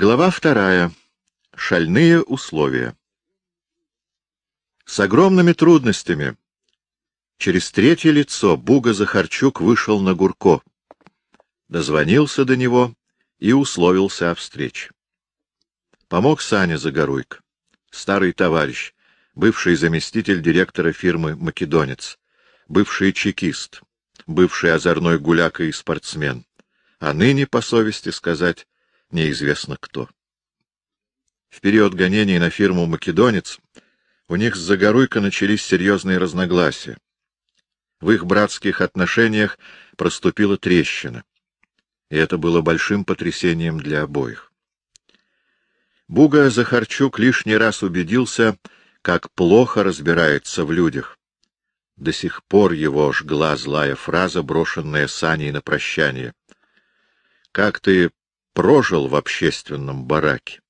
Глава вторая. Шальные условия. С огромными трудностями через третье лицо Буга Захарчук вышел на Гурко, дозвонился до него и условился о встрече. Помог Саня Загоруйко, старый товарищ, бывший заместитель директора фирмы «Македонец», бывший чекист, бывший озорной гуляка и спортсмен, а ныне, по совести сказать, неизвестно кто. В период гонений на фирму «Македонец» у них с Загоруйко начались серьезные разногласия. В их братских отношениях проступила трещина, и это было большим потрясением для обоих. Буга Захарчук лишний раз убедился, как плохо разбирается в людях. До сих пор его жгла злая фраза, брошенная Саней на прощание. «Как ты прожил в общественном бараке,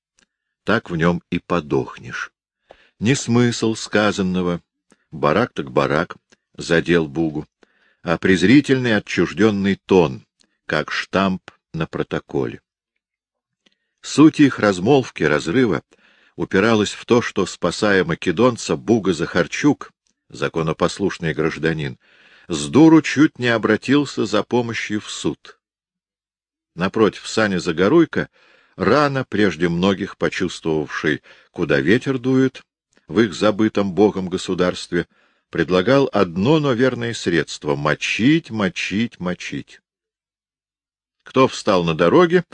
так в нем и подохнешь». Не смысл сказанного, барак так барак, задел Бугу, а презрительный отчужденный тон, как штамп на протоколе. Суть их размолвки, разрыва, упиралась в то, что, спасая македонца, Буга Захарчук, законопослушный гражданин, с дуру чуть не обратился за помощью в суд. Напротив, Саня Загоруйко, рано, прежде многих почувствовавший, куда ветер дует, в их забытом Богом государстве, предлагал одно, но верное средство — мочить, мочить, мочить. Кто встал на дороге,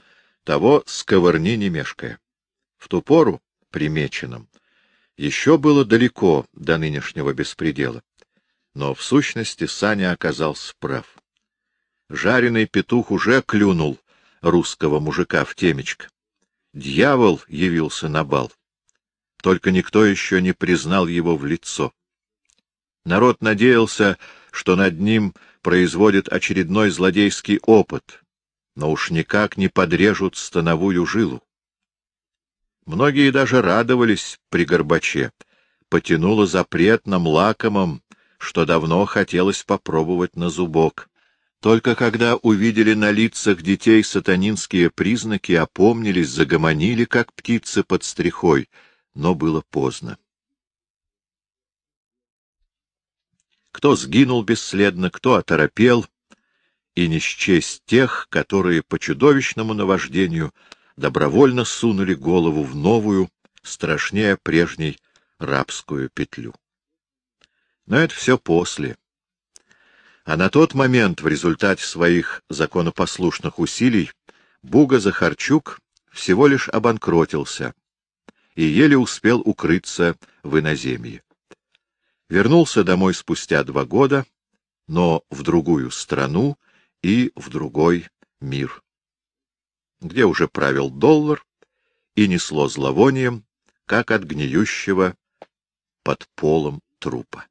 того сковырни не мешкая. В ту пору, примеченным, еще было далеко до нынешнего беспредела. Но в сущности Саня оказался прав. Жареный петух уже клюнул русского мужика в темечко. Дьявол явился на бал только никто еще не признал его в лицо. Народ надеялся, что над ним производят очередной злодейский опыт, но уж никак не подрежут становую жилу. Многие даже радовались при Горбаче, потянуло запретным лакомым, что давно хотелось попробовать на зубок. Только когда увидели на лицах детей сатанинские признаки, опомнились, загомонили, как птицы под стрихой — но было поздно. Кто сгинул бесследно, кто оторопел, и не счесть тех, которые по чудовищному наваждению добровольно сунули голову в новую, страшнее прежней, рабскую петлю. Но это все после. А на тот момент, в результате своих законопослушных усилий, Буга Захарчук всего лишь обанкротился — и еле успел укрыться в иноземье. Вернулся домой спустя два года, но в другую страну и в другой мир, где уже правил доллар и несло зловонием, как от гниющего под полом трупа.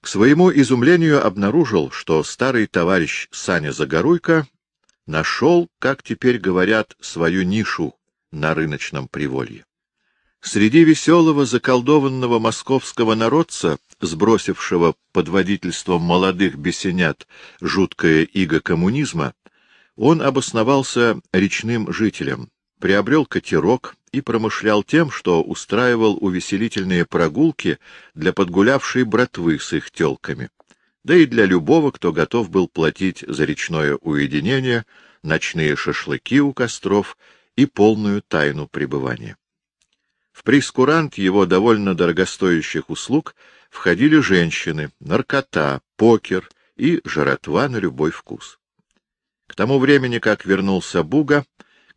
К своему изумлению обнаружил, что старый товарищ Саня Загоруйко нашел, как теперь говорят, свою нишу на рыночном приволье. Среди веселого, заколдованного московского народца, сбросившего под водительством молодых бесенят жуткое иго коммунизма, он обосновался речным жителем, приобрел катерок и промышлял тем, что устраивал увеселительные прогулки для подгулявшей братвы с их телками, да и для любого, кто готов был платить за речное уединение, ночные шашлыки у костров и полную тайну пребывания. В прескурант его довольно дорогостоящих услуг входили женщины, наркота, покер и жратва на любой вкус. К тому времени, как вернулся Буга,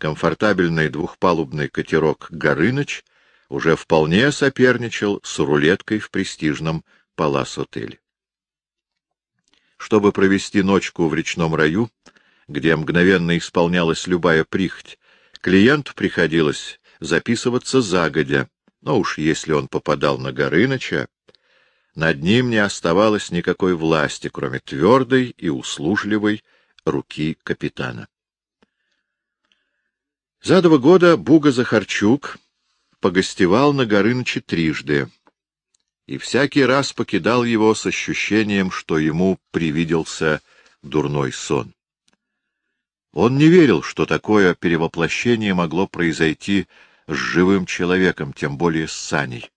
комфортабельный двухпалубный катерок «Горыныч» уже вполне соперничал с рулеткой в престижном палас-отеле. Чтобы провести ночку в речном раю, где мгновенно исполнялась любая прихоть, Клиенту приходилось записываться загодя, но уж если он попадал на Горыныча, над ним не оставалось никакой власти, кроме твердой и услужливой руки капитана. За два года Буга Захарчук погостевал на Горыныче трижды, и всякий раз покидал его с ощущением, что ему привиделся дурной сон. Он не верил, что такое перевоплощение могло произойти с живым человеком, тем более с Саней.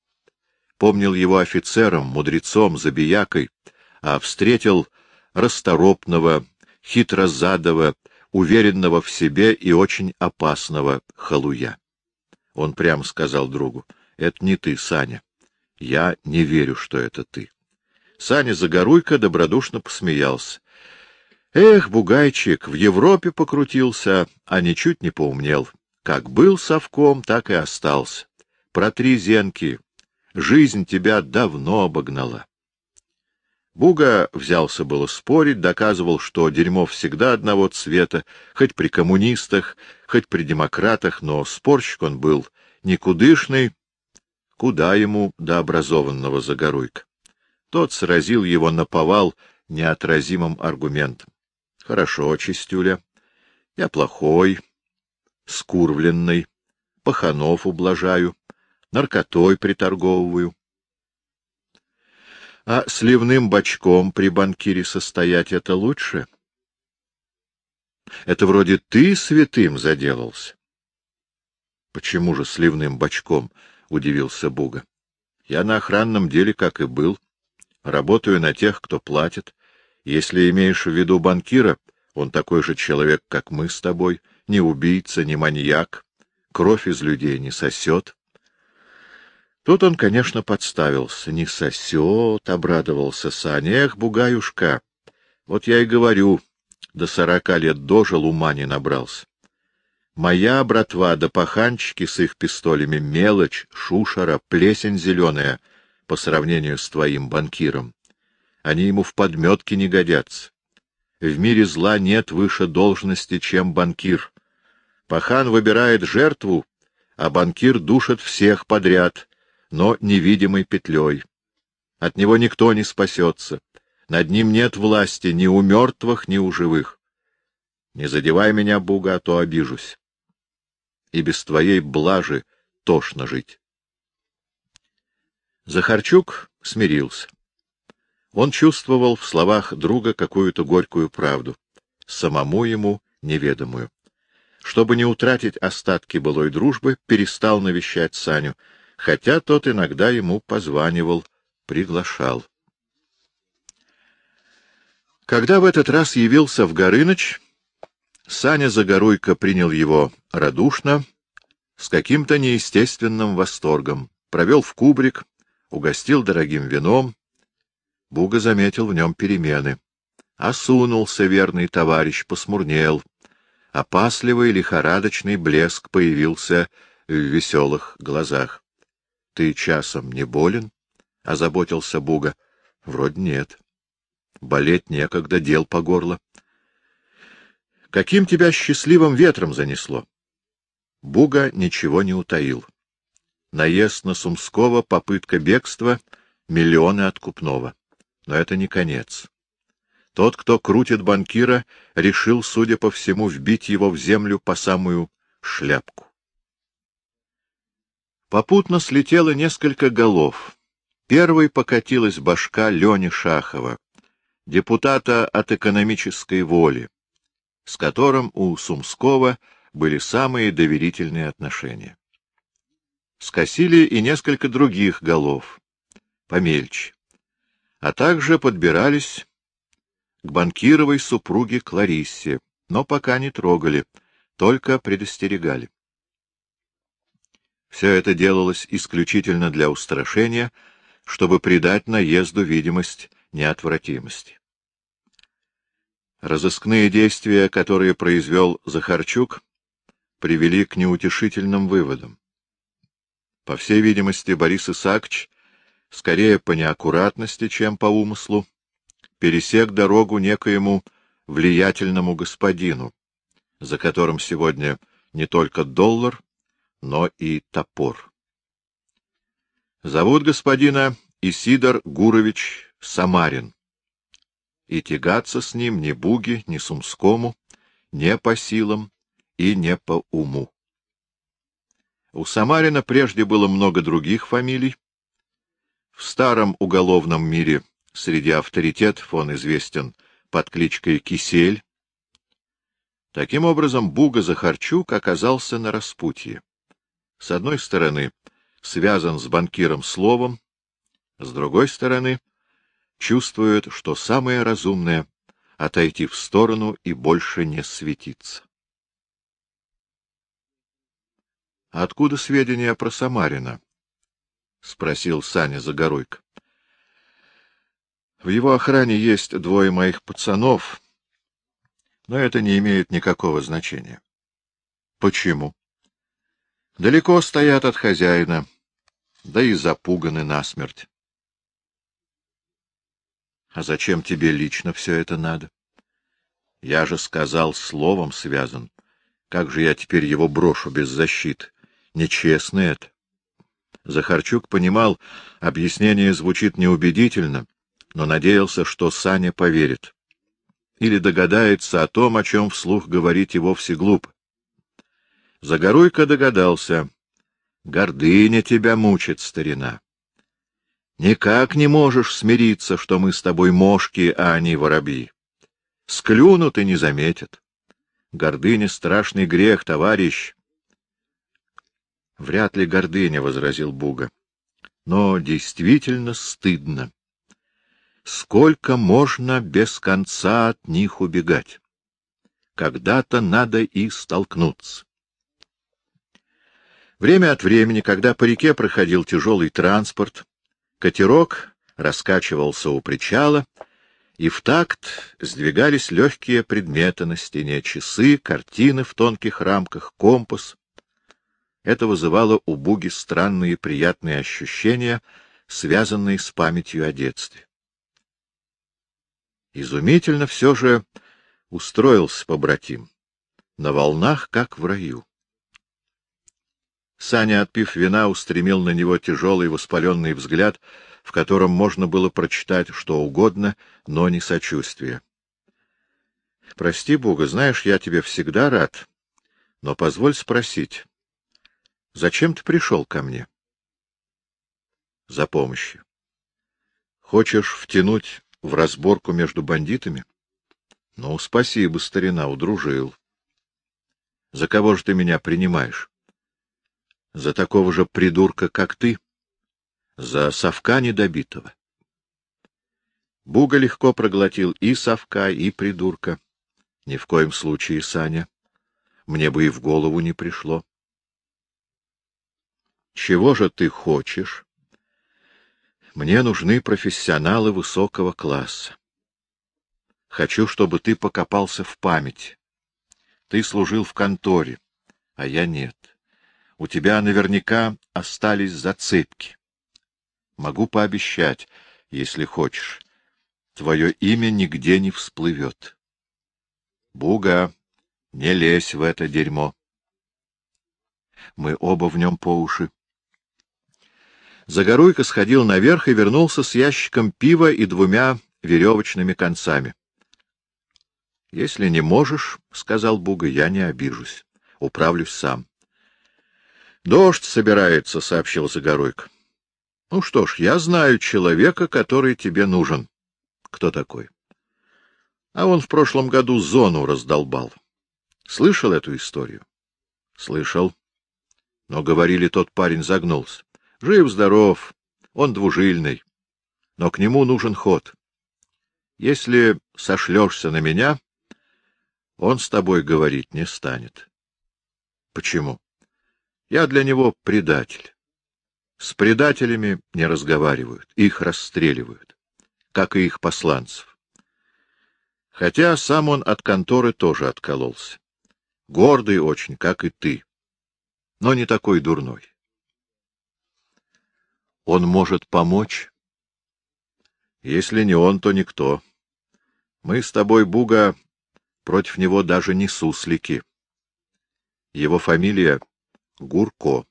Помнил его офицером, мудрецом, забиякой, а встретил расторопного, хитрозадого, уверенного в себе и очень опасного халуя. Он прямо сказал другу, — это не ты, Саня. Я не верю, что это ты. Саня Загоруйко добродушно посмеялся. Эх, бугайчик, в Европе покрутился, а ничуть не поумнел. Как был совком, так и остался. Протри зенки. Жизнь тебя давно обогнала. Буга взялся было спорить, доказывал, что дерьмо всегда одного цвета, хоть при коммунистах, хоть при демократах, но спорщик он был никудышный, куда ему до образованного Загоруйка. Тот сразил его на повал неотразимым аргументом. — Хорошо, Чистюля, я плохой, скурвленный, паханов ублажаю, наркотой приторговываю. А сливным бачком при банкире состоять это лучше? Это вроде ты святым заделался. — Почему же сливным бачком? — удивился Буга. — Я на охранном деле, как и был. Работаю на тех, кто платит, если имеешь в виду банкира, он такой же человек, как мы с тобой, не убийца, не маньяк, кровь из людей не сосет. Тут он, конечно, подставился. Не сосет, — обрадовался Саня. Эх, бугаюшка, вот я и говорю, до сорока лет дожил, ума не набрался. Моя братва да паханчики с их пистолями — мелочь, шушера, плесень зеленая по сравнению с твоим банкиром. Они ему в подметке не годятся. В мире зла нет выше должности, чем банкир. Пахан выбирает жертву, а банкир душит всех подряд, но невидимой петлей. От него никто не спасется. Над ним нет власти ни у мертвых, ни у живых. Не задевай меня, Буга, а то обижусь. И без твоей блажи тошно жить. Захарчук смирился. Он чувствовал в словах друга какую-то горькую правду, самому ему неведомую. Чтобы не утратить остатки былой дружбы, перестал навещать Саню, хотя тот иногда ему позванивал, приглашал. Когда в этот раз явился в Горыныч, Саня Загоруйко принял его радушно, с каким-то неестественным восторгом, провел в кубрик, угостил дорогим вином, Буга заметил в нем перемены. Осунулся верный товарищ, посмурнел. Опасливый лихорадочный блеск появился в веселых глазах. — Ты часом не болен? — озаботился Буга. — Вроде нет. Болеть некогда, дел по горло. — Каким тебя счастливым ветром занесло? Буга ничего не утаил. Наезд на Сумского, попытка бегства, миллионы откупного. Но это не конец. Тот, кто крутит банкира, решил, судя по всему, вбить его в землю по самую шляпку. Попутно слетело несколько голов. Первой покатилась башка Лени Шахова, депутата от экономической воли, с которым у Сумского были самые доверительные отношения. Скосили и несколько других голов, помельче а также подбирались к банкировой супруге Клариссе, но пока не трогали, только предостерегали. Все это делалось исключительно для устрашения, чтобы придать наезду видимость неотвратимости. Разыскные действия, которые произвел Захарчук, привели к неутешительным выводам. По всей видимости, Борис Исаакович скорее по неаккуратности, чем по умыслу, пересек дорогу некоему влиятельному господину, за которым сегодня не только доллар, но и топор. Зовут господина Исидор Гурович Самарин, и тягаться с ним ни Буги, ни Сумскому, не по силам и не по уму. У Самарина прежде было много других фамилий, в старом уголовном мире среди авторитетов он известен под кличкой Кисель. Таким образом, Буга Захарчук оказался на распутье. С одной стороны, связан с банкиром словом, с другой стороны, чувствует, что самое разумное — отойти в сторону и больше не светиться. — Откуда сведения про Самарина? — спросил Саня Загоруйко. — В его охране есть двое моих пацанов, но это не имеет никакого значения. — Почему? — Далеко стоят от хозяина, да и запуганы насмерть. А зачем тебе лично все это надо? Я же сказал, словом связан. Как же я теперь его брошу без защиты? Нечестно это. Захарчук понимал, объяснение звучит неубедительно, но надеялся, что Саня поверит. Или догадается о том, о чем вслух говорить и вовсе глупо. Загоруйко догадался. Гордыня тебя мучит, старина. Никак не можешь смириться, что мы с тобой мошки, а они воробьи. Склюнут и не заметят. Гордыня — страшный грех, товарищ. — Вряд ли гордыня, — возразил Буга. — Но действительно стыдно. Сколько можно без конца от них убегать? Когда-то надо и столкнуться. Время от времени, когда по реке проходил тяжелый транспорт, Катерок раскачивался у причала, и в такт сдвигались легкие предметы на стене, часы, картины в тонких рамках, компас. Это вызывало у Буги странные приятные ощущения, связанные с памятью о детстве. Изумительно все же устроился побратим. На волнах, как в раю. Саня, отпив вина, устремил на него тяжелый воспаленный взгляд, в котором можно было прочитать что угодно, но не сочувствие. — Прости, Бога, знаешь, я тебе всегда рад, но позволь спросить, зачем ты пришел ко мне? — За помощью. — Хочешь втянуть в разборку между бандитами? — Ну, спасибо, старина, удружил. — За кого же ты меня принимаешь? За такого же придурка, как ты? За совка недобитого? Буга легко проглотил и совка, и придурка. Ни в коем случае, Саня. Мне бы и в голову не пришло. Чего же ты хочешь? Мне нужны профессионалы высокого класса. Хочу, чтобы ты покопался в память. Ты служил в конторе, а я нет у тебя наверняка остались зацепки. Могу пообещать, если хочешь, твое имя нигде не всплывет. Буга, не лезь в это дерьмо. Мы оба в нем по уши. Загоруйко сходил наверх и вернулся с ящиком пива и двумя веревочными концами. — Если не можешь, — сказал Буга, — я не обижусь. Управлюсь сам. — Дождь собирается, — сообщил Загоройко. — Ну что ж, я знаю человека, который тебе нужен. — Кто такой? — А он в прошлом году зону раздолбал. Слышал эту историю? — Слышал. Но, говорили, тот парень загнулся. Жив-здоров, он двужильный, но к нему нужен ход. Если сошлешься на меня, он с тобой говорить не станет. — Почему? Я для него предатель. С предателями не разговаривают, их расстреливают, как и их посланцев. Хотя сам он от конторы тоже откололся. Гордый очень, как и ты, но не такой дурной. Он может помочь? Если не он, то никто. Мы с тобой, Буга, против него даже не суслики. Его фамилия Гурко.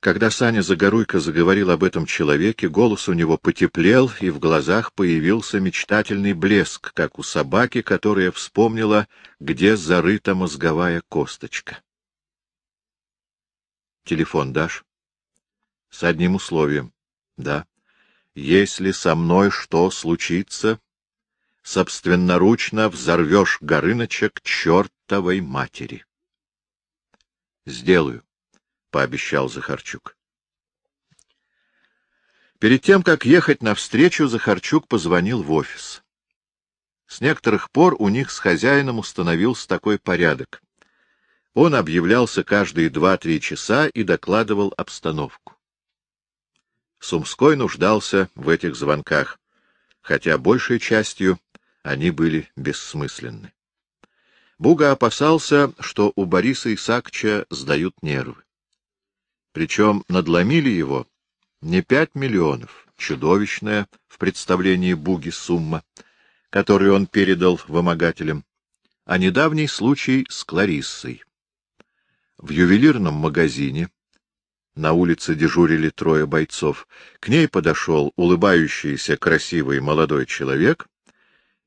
Когда Саня Загоруйко заговорил об этом человеке, голос у него потеплел, и в глазах появился мечтательный блеск, как у собаки, которая вспомнила, где зарыта мозговая косточка. «Телефон дашь?» «С одним условием. Да. Если со мной что случится, собственноручно взорвешь Горыныча к чертовой матери. — Сделаю, — пообещал Захарчук. Перед тем, как ехать навстречу, Захарчук позвонил в офис. С некоторых пор у них с хозяином установился такой порядок. Он объявлялся каждые два-три часа и докладывал обстановку. Сумской нуждался в этих звонках, хотя большей частью они были бессмысленны. Буга опасался, что у Бориса Исаакча сдают нервы. Причем надломили его не пять миллионов, чудовищная в представлении Буги сумма, которую он передал вымогателям, а недавний случай с Клариссой. В ювелирном магазине на улице дежурили трое бойцов. К ней подошел улыбающийся красивый молодой человек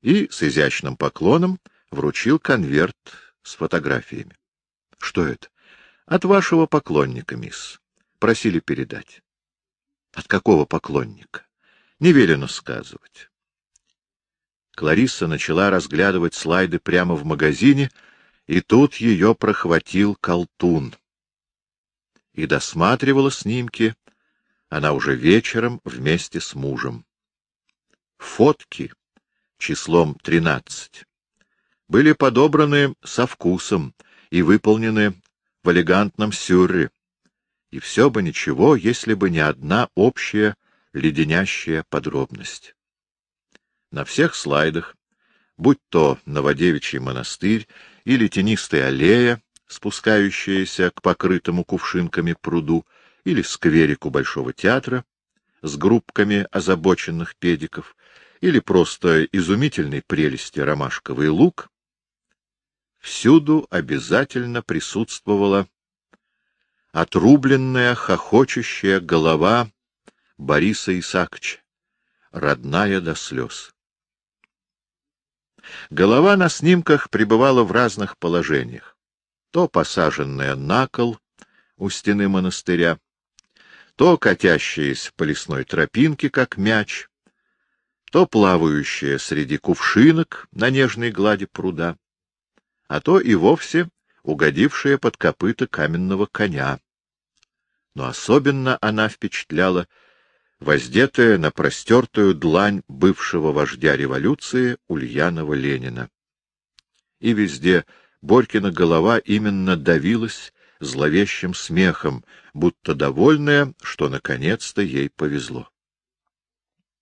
и с изящным поклоном вручил конверт с фотографиями. — Что это? — От вашего поклонника, мисс. Просили передать. — От какого поклонника? — Не велено сказывать. Кларисса начала разглядывать слайды прямо в магазине, и тут ее прохватил колтун. И досматривала снимки она уже вечером вместе с мужем. Фотки числом тринадцать были подобраны со вкусом и выполнены в элегантном сюрре. И все бы ничего, если бы не одна общая леденящая подробность. На всех слайдах, будь то Новодевичий монастырь или тенистая аллея, спускающаяся к покрытому кувшинками пруду, или скверику Большого театра с группками озабоченных педиков, или просто изумительной прелести ромашковый лук, всюду обязательно присутствовала отрубленная хохочущая голова Бориса Исаакча, родная до слез. Голова на снимках пребывала в разных положениях. То посаженная на кол у стены монастыря, то катящаяся по лесной тропинке, как мяч, то плавающая среди кувшинок на нежной глади пруда, а то и вовсе угодившая под копыта каменного коня. Но особенно она впечатляла воздетая на простертую длань бывшего вождя революции Ульянова Ленина. И везде Борькина голова именно давилась зловещим смехом, будто довольная, что наконец-то ей повезло.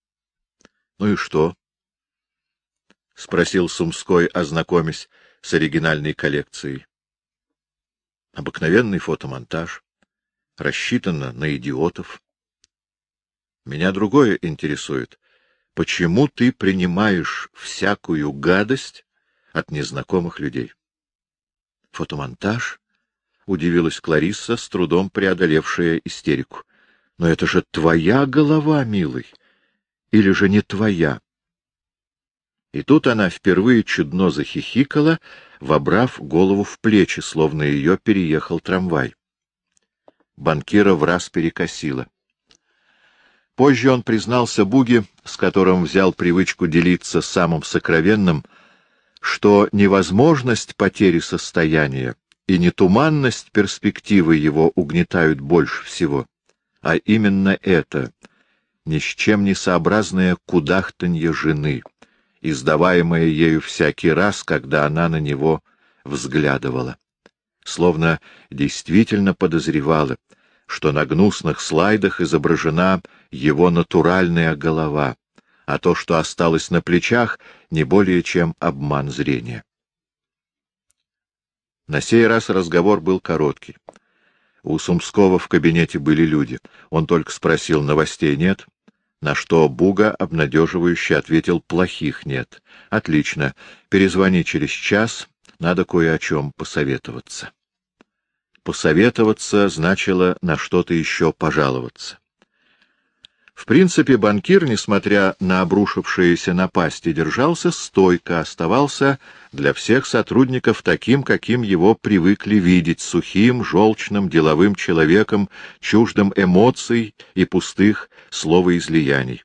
— Ну и что? — спросил Сумской, ознакомясь с оригинальной коллекцией. — Обыкновенный фотомонтаж. Рассчитано на идиотов. Меня другое интересует. Почему ты принимаешь всякую гадость от незнакомых людей? Фотомонтаж? Удивилась Кларисса, с трудом преодолевшая истерику. Но это же твоя голова, милый. Или же не твоя? И тут она впервые чудно захихикала, вобрав голову в плечи, словно ее переехал трамвай. Банкира в раз перекосила. Позже он признался Буге, с которым взял привычку делиться самым сокровенным, что невозможность потери состояния и нетуманность перспективы его угнетают больше всего, а именно это — ни с чем не сообразное кудахтанье жены, издаваемое ею всякий раз, когда она на него взглядывала, словно действительно подозревала — что на гнусных слайдах изображена его натуральная голова, а то, что осталось на плечах, не более чем обман зрения. На сей раз разговор был короткий. У Сумского в кабинете были люди. Он только спросил, новостей нет, на что Буга обнадеживающе ответил, плохих нет. Отлично, перезвони через час, надо кое о чем посоветоваться. Посоветоваться значило на что-то еще пожаловаться. В принципе, банкир, несмотря на обрушившиеся напасти, держался стойко, оставался для всех сотрудников таким, каким его привыкли видеть, сухим, желчным, деловым человеком, чуждым эмоций и пустых словоизлияний.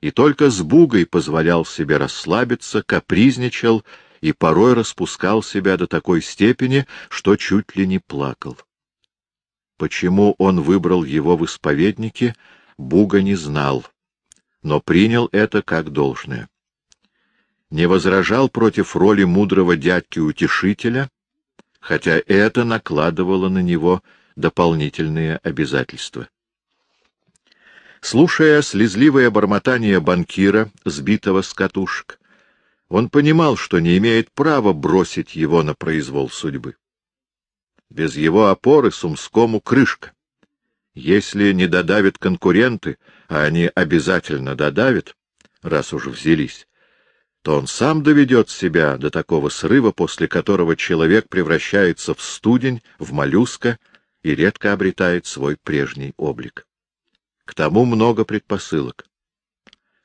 и только с Бугой позволял себе расслабиться, капризничал и порой распускал себя до такой степени, что чуть ли не плакал. Почему он выбрал его в исповеднике, Буга не знал, но принял это как должное. Не возражал против роли мудрого дядьки-утешителя, хотя это накладывало на него дополнительные обязательства. Слушая слезливое бормотание банкира, сбитого с катушек, он понимал, что не имеет права бросить его на произвол судьбы. Без его опоры Сумскому крышка. Если не додавят конкуренты, а они обязательно додавят, раз уж взялись, то он сам доведет себя до такого срыва, после которого человек превращается в студень, в моллюска и редко обретает свой прежний облик. К тому много предпосылок.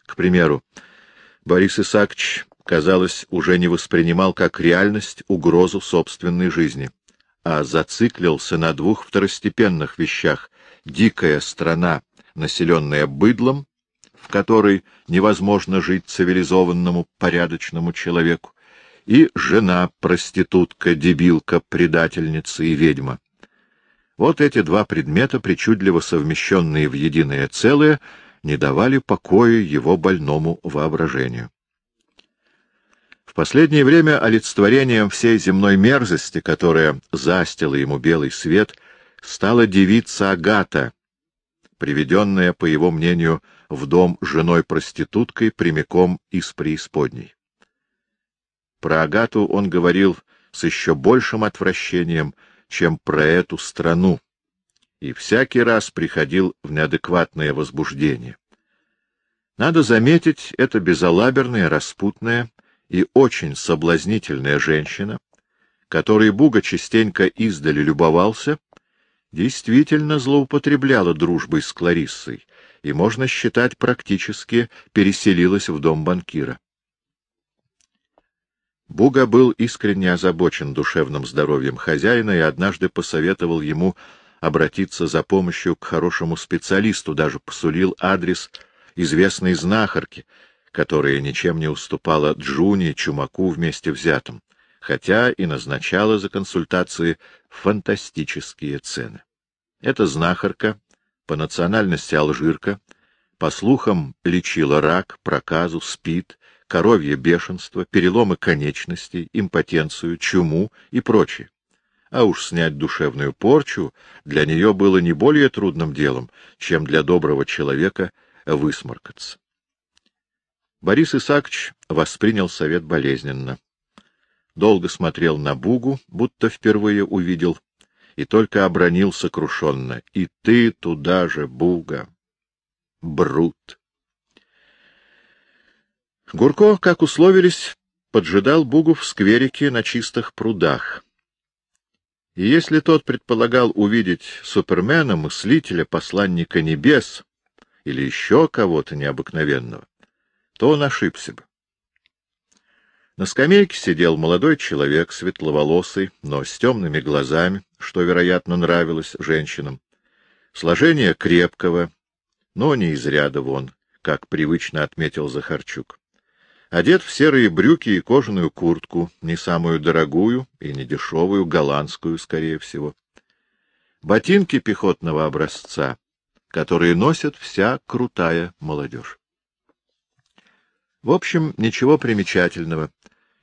К примеру, Борис Исаакович казалось, уже не воспринимал как реальность угрозу собственной жизни, а зациклился на двух второстепенных вещах — дикая страна, населенная быдлом, в которой невозможно жить цивилизованному, порядочному человеку, и жена, проститутка, дебилка, предательница и ведьма. Вот эти два предмета, причудливо совмещенные в единое целое, не давали покоя его больному воображению последнее время олицетворением всей земной мерзости, которая застила ему белый свет, стала девица Агата, приведенная, по его мнению, в дом женой-проституткой прямиком из преисподней. Про Агату он говорил с еще большим отвращением, чем про эту страну, и всякий раз приходил в неадекватное возбуждение. Надо заметить, это безалаберное, распутное, и очень соблазнительная женщина, которой Буга частенько издали любовался, действительно злоупотребляла дружбой с Клариссой и, можно считать, практически переселилась в дом банкира. Буга был искренне озабочен душевным здоровьем хозяина и однажды посоветовал ему обратиться за помощью к хорошему специалисту, даже посулил адрес известной знахарки, которая ничем не уступала Джуни Чумаку вместе взятым, хотя и назначала за консультации фантастические цены. Эта знахарка, по национальности алжирка, по слухам лечила рак, проказу, спид, коровье бешенство, переломы конечностей, импотенцию, чуму и прочее. А уж снять душевную порчу для нее было не более трудным делом, чем для доброго человека высморкаться. Борис Исаакович воспринял совет болезненно. Долго смотрел на Бугу, будто впервые увидел, и только обронил сокрушенно. — И ты туда же, Буга! Брут! Гурко, как условились, поджидал Бугу в скверике на чистых прудах. И если тот предполагал увидеть Супермена, мыслителя, посланника небес или еще кого-то необыкновенного, то он ошибся бы. На скамейке сидел молодой человек, светловолосый, но с темными глазами, что, вероятно, нравилось женщинам. Сложение крепкого, но не из ряда вон, как привычно отметил Захарчук. Одет в серые брюки и кожаную куртку, не самую дорогую и не дешевую, голландскую, скорее всего. Ботинки пехотного образца, которые носят вся крутая молодежь. В общем, ничего примечательного,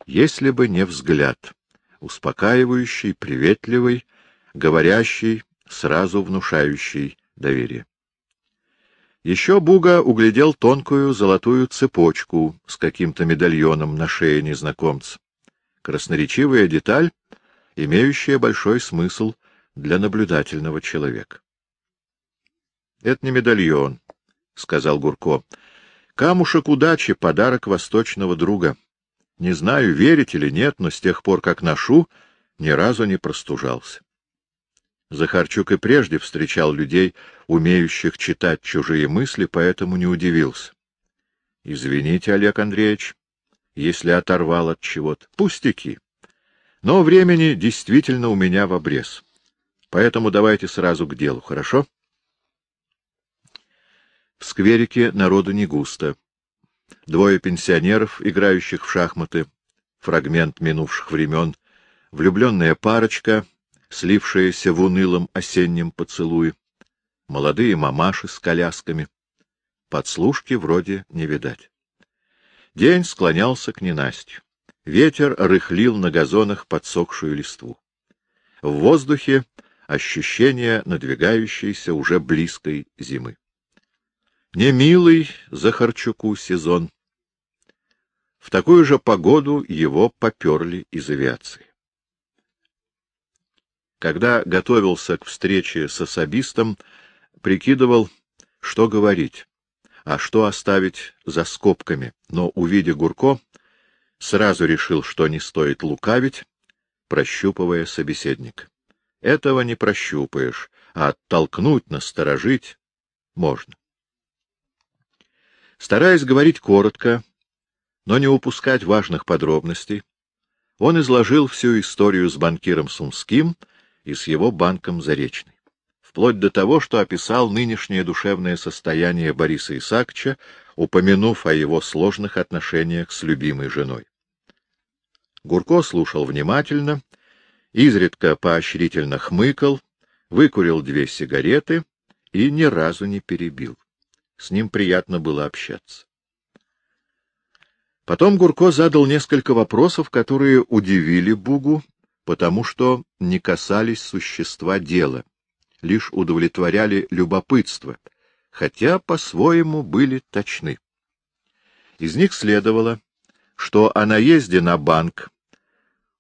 если бы не взгляд, успокаивающий, приветливый, говорящий, сразу внушающий доверие. Еще Буга углядел тонкую золотую цепочку с каким-то медальоном на шее незнакомца. Красноречивая деталь, имеющая большой смысл для наблюдательного человека. — Это не медальон, — сказал Гурко. Камушек удачи — подарок восточного друга. Не знаю, верить или нет, но с тех пор, как ношу, ни разу не простужался. Захарчук и прежде встречал людей, умеющих читать чужие мысли, поэтому не удивился. — Извините, Олег Андреевич, если оторвал от чего-то. Пустяки. Но времени действительно у меня в обрез. Поэтому давайте сразу к делу, хорошо? — в скверике народу не густо. двое пенсионеров, играющих в шахматы, фрагмент минувших времен, влюбленная парочка, слившаяся в унылом осеннем поцелуе, молодые мамаши с колясками. Подслушки вроде не видать. День склонялся к ненастью. Ветер рыхлил на газонах подсохшую листву. В воздухе ощущение надвигающейся уже близкой зимы. Немилый Захарчуку сезон. В такую же погоду его поперли из авиации. Когда готовился к встрече с особистом, прикидывал, что говорить, а что оставить за скобками, но, увидя Гурко, сразу решил, что не стоит лукавить, прощупывая собеседника. Этого не прощупаешь, а оттолкнуть, насторожить можно. Стараясь говорить коротко, но не упускать важных подробностей, он изложил всю историю с банкиром Сумским и с его банком Заречный, вплоть до того, что описал нынешнее душевное состояние Бориса Исаакча, упомянув о его сложных отношениях с любимой женой. Гурко слушал внимательно, изредка поощрительно хмыкал, выкурил две сигареты и ни разу не перебил. С ним приятно было общаться. Потом Гурко задал несколько вопросов, которые удивили Бугу, потому что не касались существа дела, лишь удовлетворяли любопытство, хотя по-своему были точны. Из них следовало, что о наезде на банк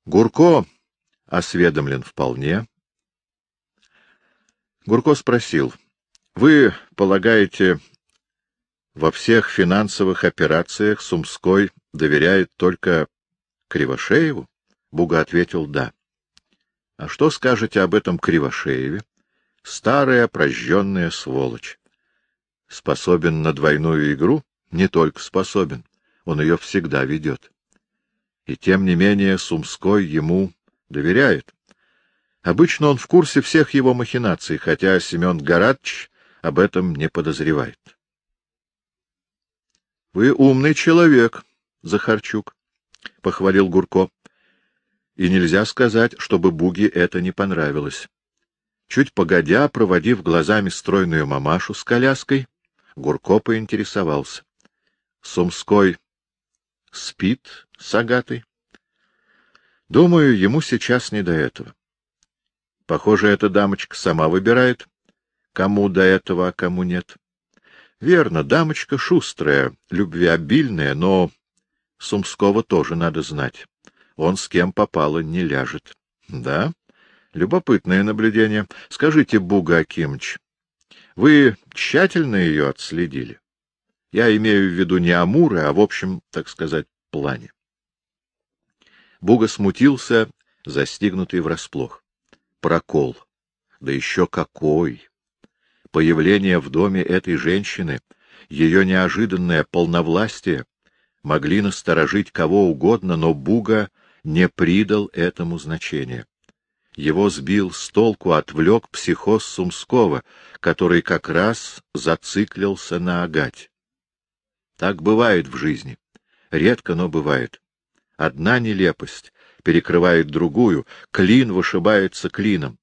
Гурко осведомлен вполне. Гурко спросил, «Вы полагаете, во всех финансовых операциях Сумской доверяет только Кривошееву? Буга ответил «да». А что скажете об этом Кривошееве? Старая прожженная сволочь. Способен на двойную игру? Не только способен. Он ее всегда ведет. И тем не менее Сумской ему доверяет. Обычно он в курсе всех его махинаций, хотя Семен Гаратч об этом не подозревает. — Вы умный человек, Захарчук, — похвалил Гурко. И нельзя сказать, чтобы Буге это не понравилось. Чуть погодя, проводив глазами стройную мамашу с коляской, Гурко поинтересовался. — Сумской спит с Агатой? — Думаю, ему сейчас не до этого. Похоже, эта дамочка сама выбирает, кому до этого, а кому нет. Верно, дамочка шустрая, любвеобильная, но Сумского тоже надо знать. Он с кем попало не ляжет. Да? Любопытное наблюдение. Скажите, Буга Акимыч, вы тщательно ее отследили? Я имею в виду не Амуры, а в общем, так сказать, плане. Буга смутился, застигнутый врасплох. Прокол. Да еще какой! Появление в доме этой женщины, ее неожиданное полновластие могли насторожить кого угодно, но Буга не придал этому значения. Его сбил с толку, отвлек психоз Сумского, который как раз зациклился на Агате. Так бывает в жизни. Редко, но бывает. Одна нелепость перекрывает другую, клин вышибается клином.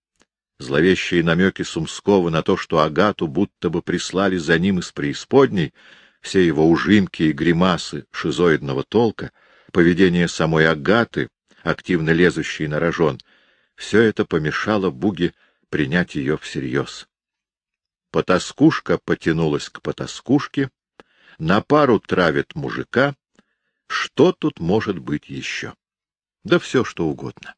Зловещие намеки Сумского на то, что Агату будто бы прислали за ним из преисподней, все его ужимки и гримасы шизоидного толка, поведение самой Агаты, активно лезущей на рожон, все это помешало Буге принять ее всерьез. Потаскушка потянулась к потаскушке, на пару травит мужика. Что тут может быть еще? Да все, что угодно.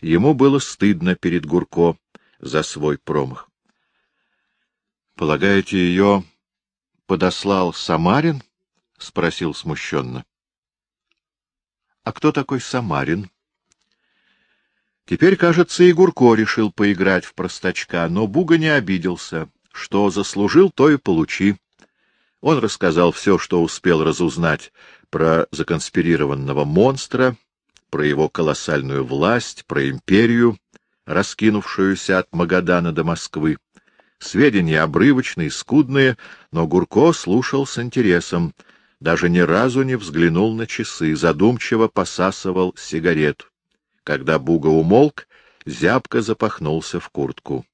Ему было стыдно перед Гурко за свой промах. — Полагаете, ее подослал Самарин? — спросил смущенно. — А кто такой Самарин? Теперь, кажется, и Гурко решил поиграть в простачка, но Буга не обиделся. Что заслужил, то и получи. Он рассказал все, что успел разузнать про законспирированного монстра, про его колоссальную власть, про империю, раскинувшуюся от Магадана до Москвы. Сведения обрывочные, скудные, но Гурко слушал с интересом, даже ни разу не взглянул на часы, задумчиво посасывал сигарету. Когда Буга умолк, зябко запахнулся в куртку.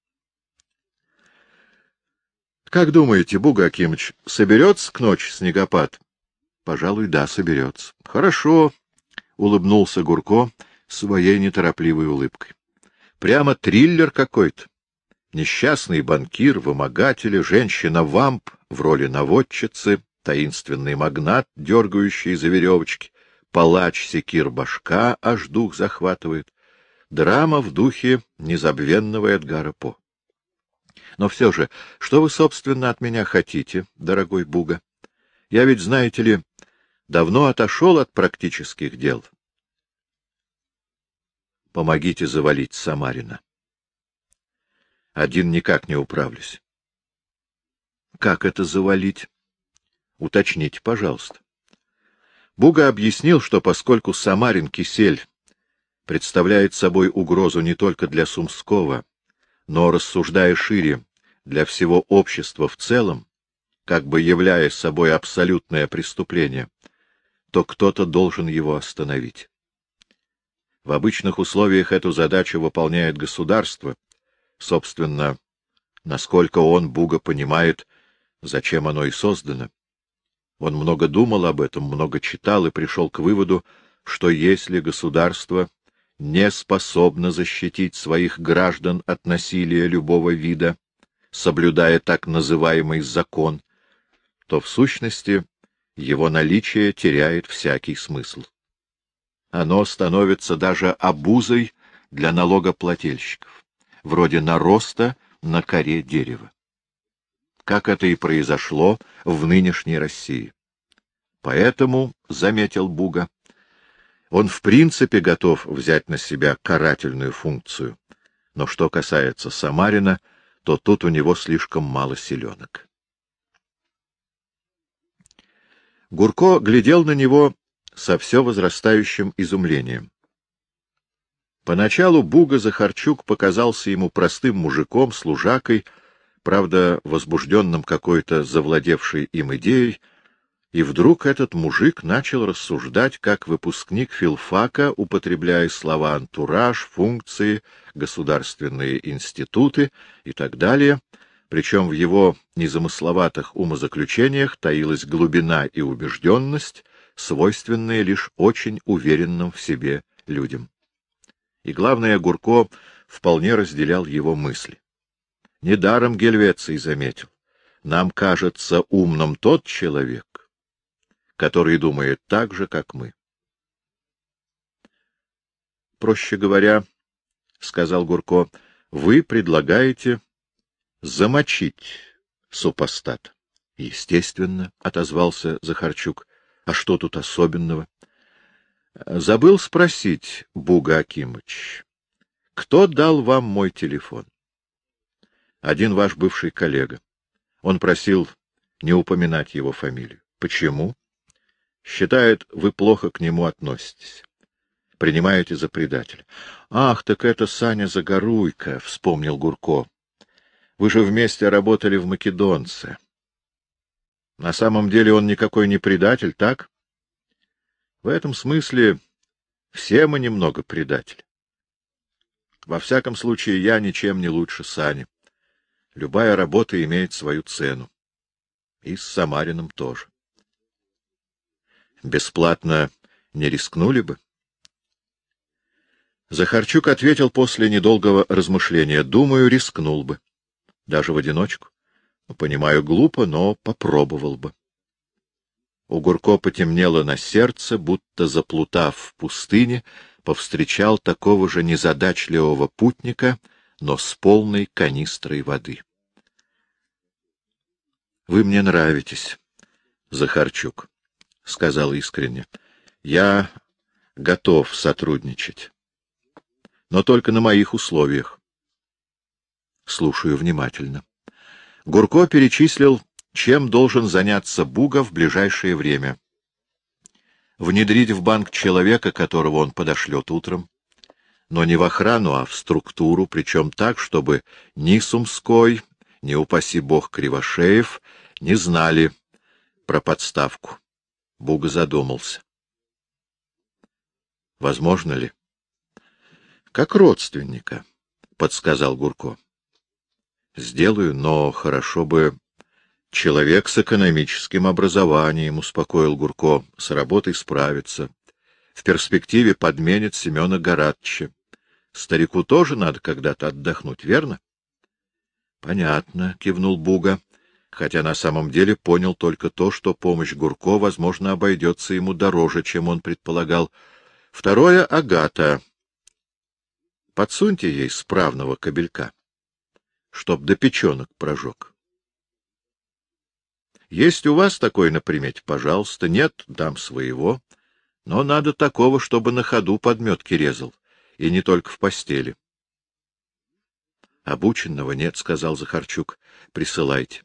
— Как думаете, Буга Акимыч, соберется к ночи снегопад? — Пожалуй, да, соберется. — Хорошо, — улыбнулся Гурко своей неторопливой улыбкой. — Прямо триллер какой-то. Несчастный банкир, вымогатель, женщина-вамп в роли наводчицы, таинственный магнат, дергающий за веревочки, палач секир-башка, аж дух захватывает. Драма в духе незабвенного Эдгара По. Но все же, что вы, собственно, от меня хотите, дорогой Буга? Я ведь, знаете ли, давно отошел от практических дел. Помогите завалить Самарина. Один никак не управлюсь. Как это завалить? Уточните, пожалуйста. Буга объяснил, что поскольку Самарин-Кисель представляет собой угрозу не только для Сумского, но, рассуждая шире, для всего общества в целом, как бы являя собой абсолютное преступление, то кто-то должен его остановить. В обычных условиях эту задачу выполняет государство, собственно, насколько он, Буга, понимает, зачем оно и создано. Он много думал об этом, много читал и пришел к выводу, что если государство не способно защитить своих граждан от насилия любого вида, соблюдая так называемый закон, то в сущности его наличие теряет всякий смысл. Оно становится даже обузой для налогоплательщиков, вроде нароста на коре дерева как это и произошло в нынешней России. Поэтому, — заметил Буга, — он в принципе готов взять на себя карательную функцию, но что касается Самарина, то тут у него слишком мало селенок. Гурко глядел на него со все возрастающим изумлением. Поначалу Буга Захарчук показался ему простым мужиком, служакой, правда, возбужденным какой-то завладевшей им идеей, и вдруг этот мужик начал рассуждать как выпускник филфака, употребляя слова «антураж», «функции», «государственные институты» и так далее, причем в его незамысловатых умозаключениях таилась глубина и убежденность, свойственные лишь очень уверенным в себе людям. И главное, Гурко вполне разделял его мысли. Недаром Гельвеций заметил. Нам кажется умным тот человек, который думает так же, как мы. Проще говоря, — сказал Гурко, — вы предлагаете замочить супостат. — Естественно, — отозвался Захарчук. — А что тут особенного? — Забыл спросить, Буга Акимыч, кто дал вам мой телефон? — один ваш бывший коллега. Он просил не упоминать его фамилию. Почему? Считает, вы плохо к нему относитесь. Принимаете за предателя. Ах, так это Саня Загоруйко, — вспомнил Гурко. Вы же вместе работали в Македонце. На самом деле он никакой не предатель, так? В этом смысле все мы немного предатели. Во всяком случае, я ничем не лучше Сани. Любая работа имеет свою цену. И с Самарином тоже. Бесплатно не рискнули бы? Захарчук ответил после недолгого размышления. Думаю, рискнул бы. Даже в одиночку. Понимаю, глупо, но попробовал бы. У Гурко потемнело на сердце, будто заплутав в пустыне, повстречал такого же незадачливого путника, но с полной канистрой воды. Вы мне нравитесь, Захарчук, — сказал искренне. — Я готов сотрудничать. Но только на моих условиях. Слушаю внимательно. Гурко перечислил, чем должен заняться Буга в ближайшее время. Внедрить в банк человека, которого он подошлет утром, но не в охрану, а в структуру, причем так, чтобы ни Сумской, ни, упаси бог, Кривошеев не знали про подставку. Буга задумался. Возможно ли? Как родственника, подсказал Гурко. Сделаю, но хорошо бы человек с экономическим образованием, успокоил Гурко, с работой справится. В перспективе подменит Семена Горатча. Старику тоже надо когда-то отдохнуть, верно? — Понятно, — кивнул Буга, хотя на самом деле понял только то, что помощь Гурко, возможно, обойдется ему дороже, чем он предполагал. Второе — Агата. Подсуньте ей справного кабелька, чтоб до печенок прожег. Есть у вас такой на примете, пожалуйста. Нет, дам своего. Но надо такого, чтобы на ходу подметки резал, и не только в постели. — Обученного нет, — сказал Захарчук. — Присылайте.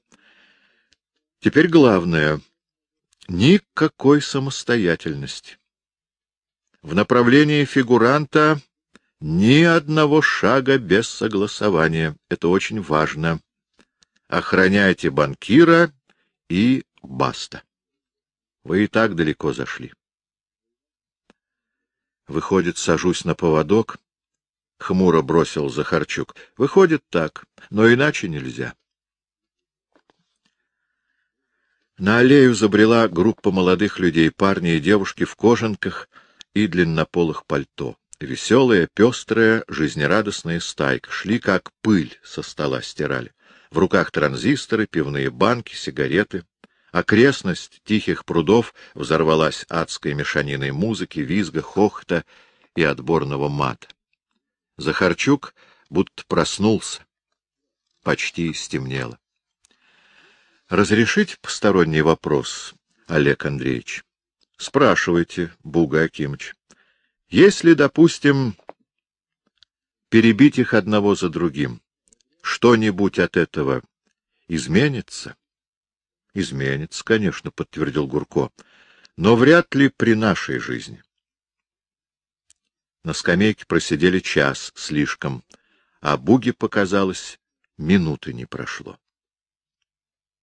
Теперь главное — никакой самостоятельности. В направлении фигуранта ни одного шага без согласования. Это очень важно. Охраняйте банкира и баста. Вы и так далеко зашли. Выходит, сажусь на поводок. Хмуро бросил Захарчук. Выходит так, но иначе нельзя. На аллею забрела группа молодых людей, парни и девушки в кожанках и длиннополых пальто. Веселая, пестрая, жизнерадостная стайка. Шли, как пыль со стола стирали. В руках транзисторы, пивные банки, сигареты. Окрестность тихих прудов взорвалась адской мешаниной музыки, визга, хохота и отборного мата. Захарчук будто проснулся. Почти стемнело. — Разрешить посторонний вопрос, Олег Андреевич? — Спрашивайте, Буга Акимыч. Если, допустим, перебить их одного за другим, что-нибудь от этого изменится? — Изменится, конечно, — подтвердил Гурко, — но вряд ли при нашей жизни. На скамейке просидели час слишком, а Буге показалось, минуты не прошло.